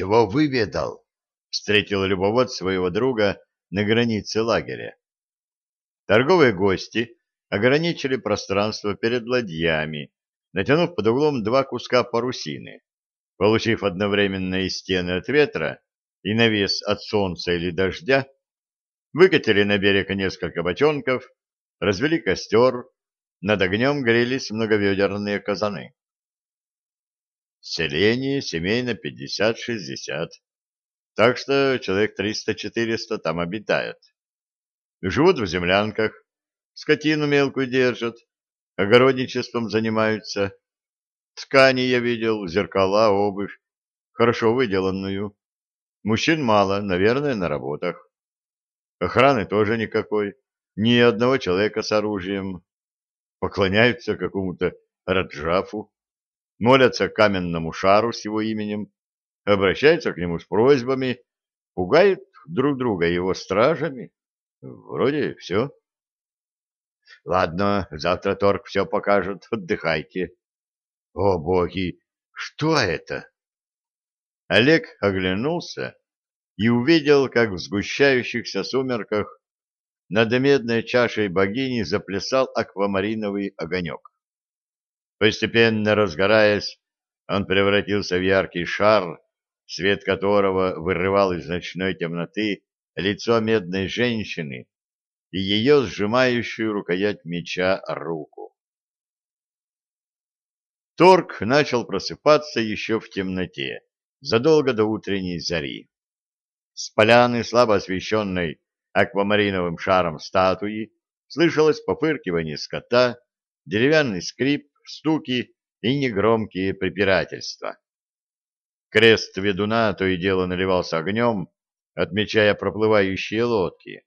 чего выведал? — встретил любовод своего друга на границе лагеря. Торговые гости ограничили пространство перед ладьями, натянув под углом два куска парусины, получив одновременно и стены от ветра, и навес от солнца или дождя, выкатили на берег несколько бочонков, развели костер, над огнем грелись многоведерные казаны. Селение семей на пятьдесят-шестьдесят, так что человек триста-четыреста там обитает. Живут в землянках, скотину мелкую держат, огородничеством занимаются. Ткани я видел, зеркала, обувь, хорошо выделанную. Мужчин мало, наверное, на работах. Охраны тоже никакой, ни одного человека с оружием. Поклоняются какому-то Раджафу, молятся каменному шару с его именем, обращаются к нему с просьбами, пугают друг друга его стражами. Вроде все. Ладно, завтра торг все покажет, отдыхайте. О, боги, что это? Олег оглянулся и увидел, как в сгущающихся сумерках над медной чашей богини заплясал аквамариновый огонек. Постепенно разгораясь, он превратился в яркий шар, свет которого вырывал из ночной темноты лицо медной женщины и ее сжимающую рукоять меча руку. Торг начал просыпаться еще в темноте, задолго до утренней зари. С поляны, слабо освещенной аквамариновым шаром статуи, слышалось попыркивание скота, деревянный скрип, стуки и негромкие препирательства. Крест ведуна то и дело наливался огнем, отмечая проплывающие лодки.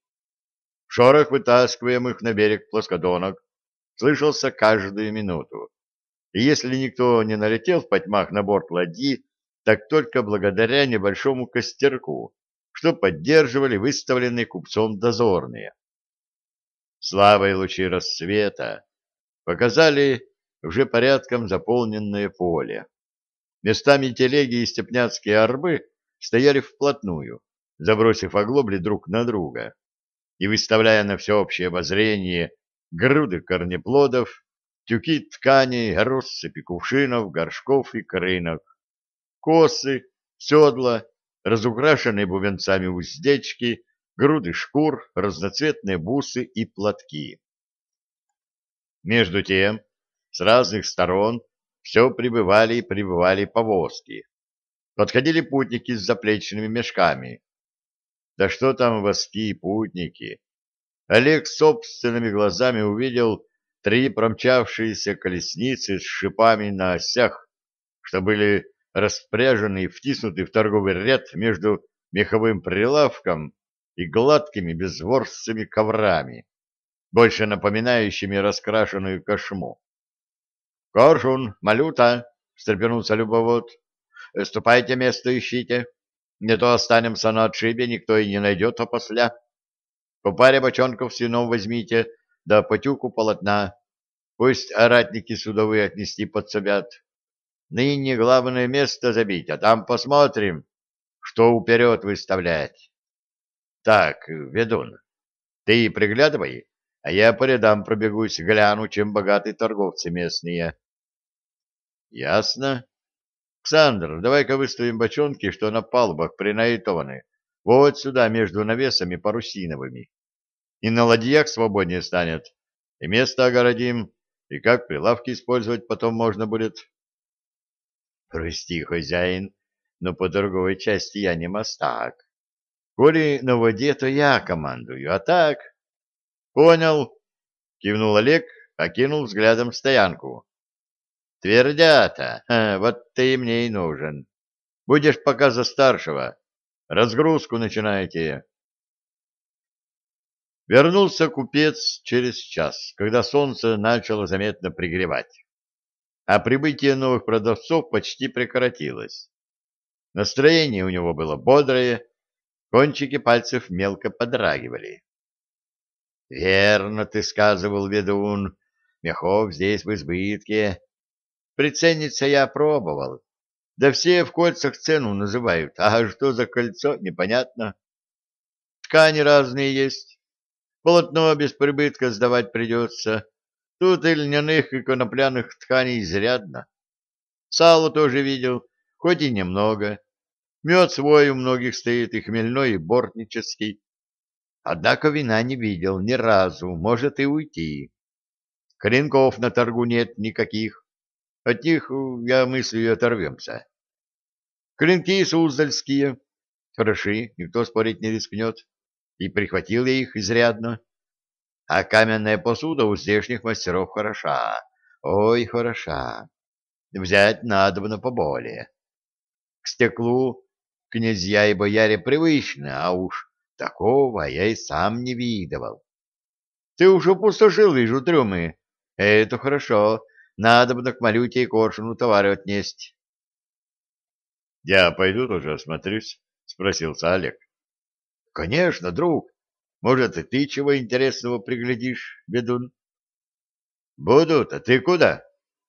Шорох вытаскиваемых на берег плоскодонок слышался каждую минуту. И если никто не налетел в потьмах на борт ладьи, так только благодаря небольшому костерку, что поддерживали выставленные купцом дозорные. Слабые лучи рассвета показали уже порядком заполненное поле. Местами телеги и степняцкие арбы стояли вплотную, забросив оглобли друг на друга и выставляя на всеобщее обозрение груды корнеплодов, тюки тканей, россыпи кувшинов, горшков и крынок, косы, седла, разукрашенные бубенцами уздечки, груды шкур, разноцветные бусы и платки. Между тем, с разных сторон все прибывали и прибывали повозки. Подходили путники с заплечными мешками. Да что там воски и путники? Олег собственными глазами увидел три промчавшиеся колесницы с шипами на осях, что были распряжены и втиснуты в торговый ряд между меховым прилавком и гладкими безворстцами коврами, больше напоминающими раскрашенную кошму. — Коршун, Малюта, — встрепенулся любовод, — ступайте место ищите. Не то останемся на отшибе, никто и не найдет опосля. По паре бочонков с вином возьмите, да по тюку полотна. Пусть оратники судовые отнести подсобят. Ныне главное место забить, а там посмотрим, что уперед выставлять. Так, ведун, ты приглядывай, а я по рядам пробегусь, гляну, чем богаты торговцы местные. Ясно. Ксандр, давай-ка выставим бочонки, что на палубах принаитованы, вот сюда между навесами парусиновыми. И на ладьях свободнее станет, и место огородим, и как прилавки использовать потом можно будет. Прости, хозяин, но по торговой части я не мастак. Коли на воде, то я командую, а так... Понял, кивнул Олег, окинул взглядом стоянку. Твердята, вот ты мне и нужен. Будешь пока за старшего. Разгрузку начинайте. Вернулся купец через час, когда солнце начало заметно пригревать а прибытие новых продавцов почти прекратилось. Настроение у него было бодрое, кончики пальцев мелко подрагивали. — Верно ты сказывал, ведун, мехов здесь в избытке. Прицениться я пробовал. Да все в кольцах цену называют, а что за кольцо, непонятно. Ткани разные есть. Полотно без прибытка сдавать придется. Тут и льняных, и конопляных тканей изрядно. Сало тоже видел, хоть и немного. Мед свой у многих стоит, и хмельной, и бортнический. Однако вина не видел ни разу, может и уйти. Клинков на торгу нет никаких. От них, я мыслю, оторвемся. Клинки суздальские, хороши, никто спорить не рискнет. И прихватил я их изрядно. А каменная посуда у здешних мастеров хороша. Ой, хороша. Взять надо бы на поболее. К стеклу князья и бояре привычны, а уж такого я и сам не видывал. Ты уж опустошил, вижу, трюмы. Это хорошо. Надо бы к Малюте и Коршуну товары отнесть. — Я пойду тоже осмотрюсь, — спросился Олег. — Конечно, друг. Может, и ты чего интересного приглядишь, ведун? — Будут, а ты куда?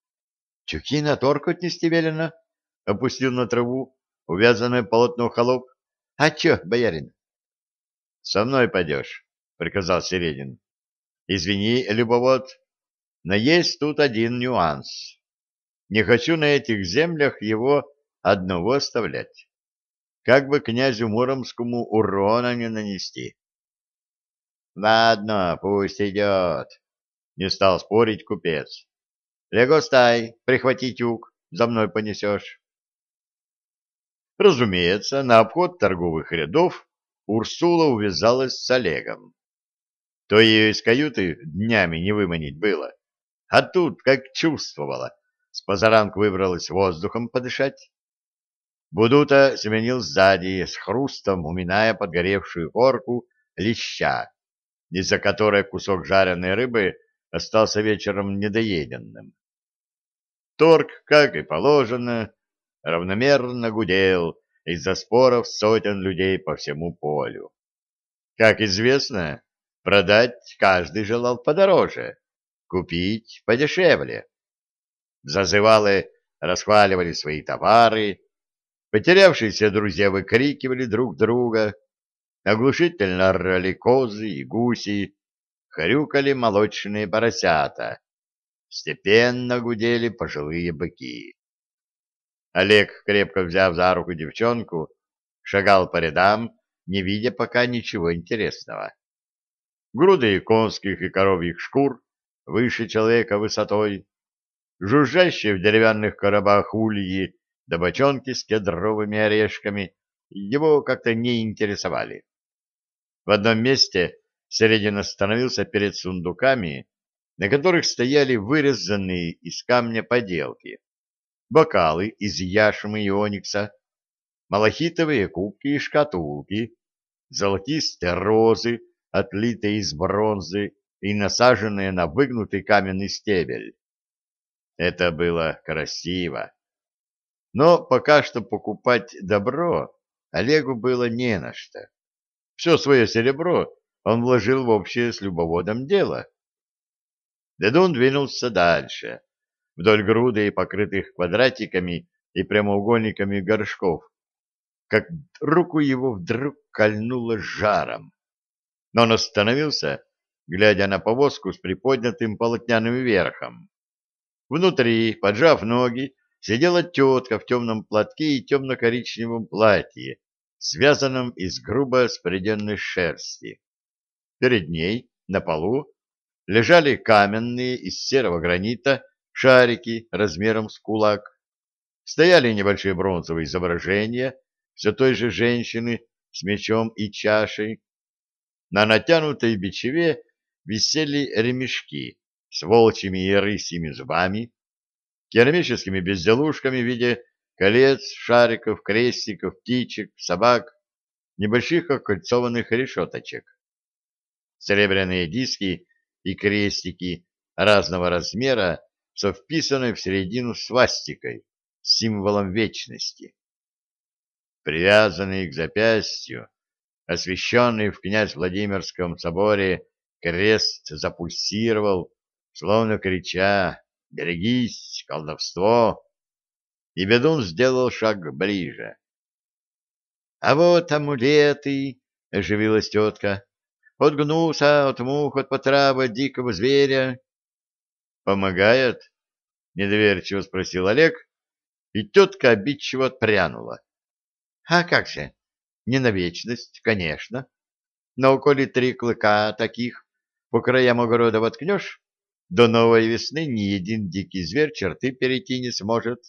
— Чуки на торг отнести велено, — опустил на траву увязанное полотно холоп. — А чё, боярин? — Со мной пойдешь, — приказал Середин. — Извини, любовод, но есть тут один нюанс. Не хочу на этих землях его одного оставлять. Как бы князю Муромскому урона не нанести. Ладно, пусть идет. Не стал спорить купец. Легостай, прихвати тюк, за мной понесешь. Разумеется, на обход торговых рядов Урсула увязалась с Олегом. То ее из каюты днями не выманить было. А тут, как чувствовала, с позаранку выбралась воздухом подышать. Будута сменил сзади, с хрустом уминая подгоревшую корку леща, из-за которой кусок жареной рыбы остался вечером недоеденным. Торг, как и положено, равномерно гудел из-за споров сотен людей по всему полю. Как известно, продать каждый желал подороже, купить подешевле. Зазывалы расхваливали свои товары, потерявшиеся друзья выкрикивали друг друга, оглушительно орали козы и гуси, хрюкали молочные поросята, степенно гудели пожилые быки. Олег, крепко взяв за руку девчонку, шагал по рядам, не видя пока ничего интересного. Груды конских и коровьих шкур выше человека высотой, жужжащие в деревянных коробах ульи да бочонки с кедровыми орешками его как-то не интересовали. В одном месте Середин остановился перед сундуками, на которых стояли вырезанные из камня поделки, бокалы из яшмы и оникса, малахитовые кубки и шкатулки, золотистые розы, отлитые из бронзы и насаженные на выгнутый каменный стебель. Это было красиво. Но пока что покупать добро Олегу было не на что. Все свое серебро он вложил в общее с любоводом дело. Дедун двинулся дальше, вдоль груды покрытых квадратиками и прямоугольниками горшков, как руку его вдруг кольнуло жаром. Но он остановился глядя на повозку с приподнятым полотняным верхом. Внутри, поджав ноги, сидела тетка в темном платке и темно-коричневом платье, связанном из грубо спреденной шерсти. Перед ней, на полу, лежали каменные из серого гранита шарики размером с кулак. Стояли небольшие бронзовые изображения все той же женщины с мечом и чашей. На натянутой бичеве висели ремешки с волчьими и рысьими зубами, керамическими безделушками в виде колец, шариков, крестиков, птичек, собак, небольших окольцованных решеточек. Серебряные диски и крестики разного размера со вписанной в середину свастикой, символом вечности. Привязанный к запястью, освященный в князь Владимирском соборе Крест запульсировал, словно крича «Берегись, колдовство!». и ведун сделал шаг ближе. — А вот амулеты, — оживилась тетка, — от гнуса, от мух, от потравы, от дикого зверя. — Помогает? — недоверчиво спросил Олег, и тетка обидчиво отпрянула. — А как же? Не на вечность, конечно. Но коли три клыка таких по краям огорода воткнешь, до новой весны ни один дикий зверь черты перейти не сможет.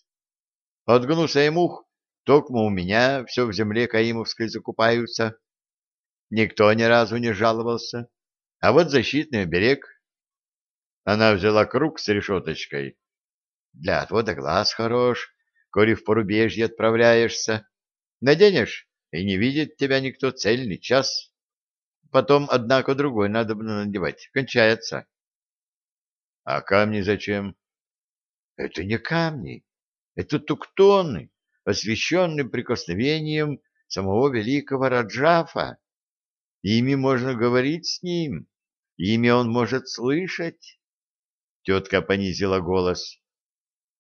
От гнуса и мух токмо у меня все в земле Каимовской закупаются. Никто ни разу не жаловался. А вот защитный оберег. Она взяла круг с решеточкой. Для отвода глаз хорош, коли в порубежье отправляешься. Наденешь, и не видит тебя никто цельный час. Потом, однако, другой надо надевать. Кончается. А камни зачем? Это не камни, это туктоны, освященные прикосновением самого великого Раджафа. Ими можно говорить с ним, ими он может слышать. Тетка понизила голос.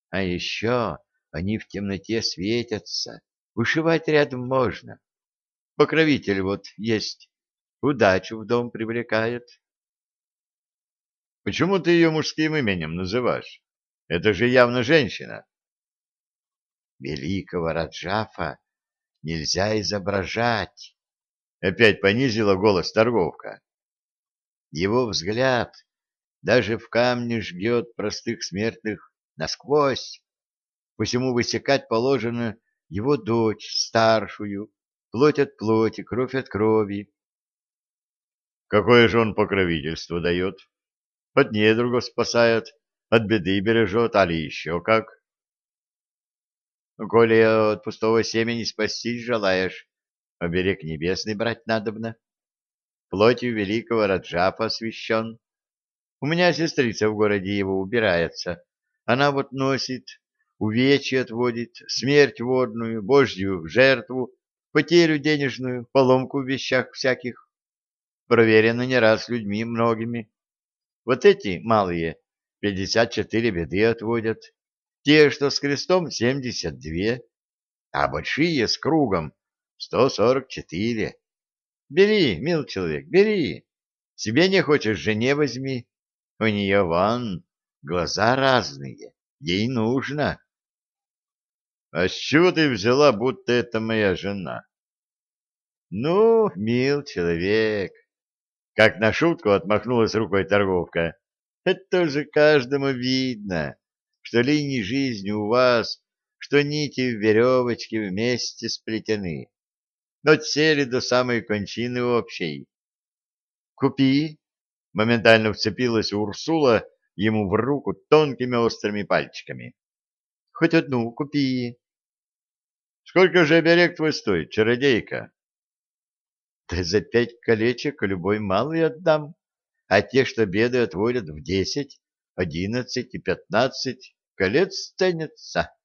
А еще они в темноте светятся, вышивать рядом можно. Покровитель вот есть, удачу в дом привлекает. Почему ты ее мужским именем называешь? Это же явно женщина. Великого Раджафа нельзя изображать. Опять понизила голос торговка. Его взгляд даже в камне жгет простых смертных насквозь. Посему высекать положено его дочь, старшую, плоть от плоти, кровь от крови. Какое же он покровительство дает? от недругов спасает, от беды бережет, али еще как. Коли от пустого семени спастись желаешь, оберег небесный брать надобно. Плотью великого Раджапа освящен. У меня сестрица в городе его убирается. Она вот носит, увечья отводит, смерть водную, божью жертву, потерю денежную, поломку в вещах всяких. Проверено не раз людьми многими. Вот эти малые пятьдесят четыре беды отводят, те, что с крестом, семьдесят две, а большие с кругом сто сорок четыре. Бери, мил человек, бери. Себе не хочешь, жене возьми. У нее вон глаза разные, ей нужно. А с чего ты взяла, будто это моя жена? Ну, мил человек, как на шутку отмахнулась рукой торговка. Это же каждому видно, что линии жизни у вас, что нити в веревочке вместе сплетены. Но сели до самой кончины общей. «Купи!» — моментально вцепилась Урсула ему в руку тонкими острыми пальчиками. «Хоть одну купи!» «Сколько же оберег твой стоит, чародейка?» Да за пять колечек любой малый отдам, а те, что беды отводят в десять, одиннадцать и пятнадцать, колец ценятся.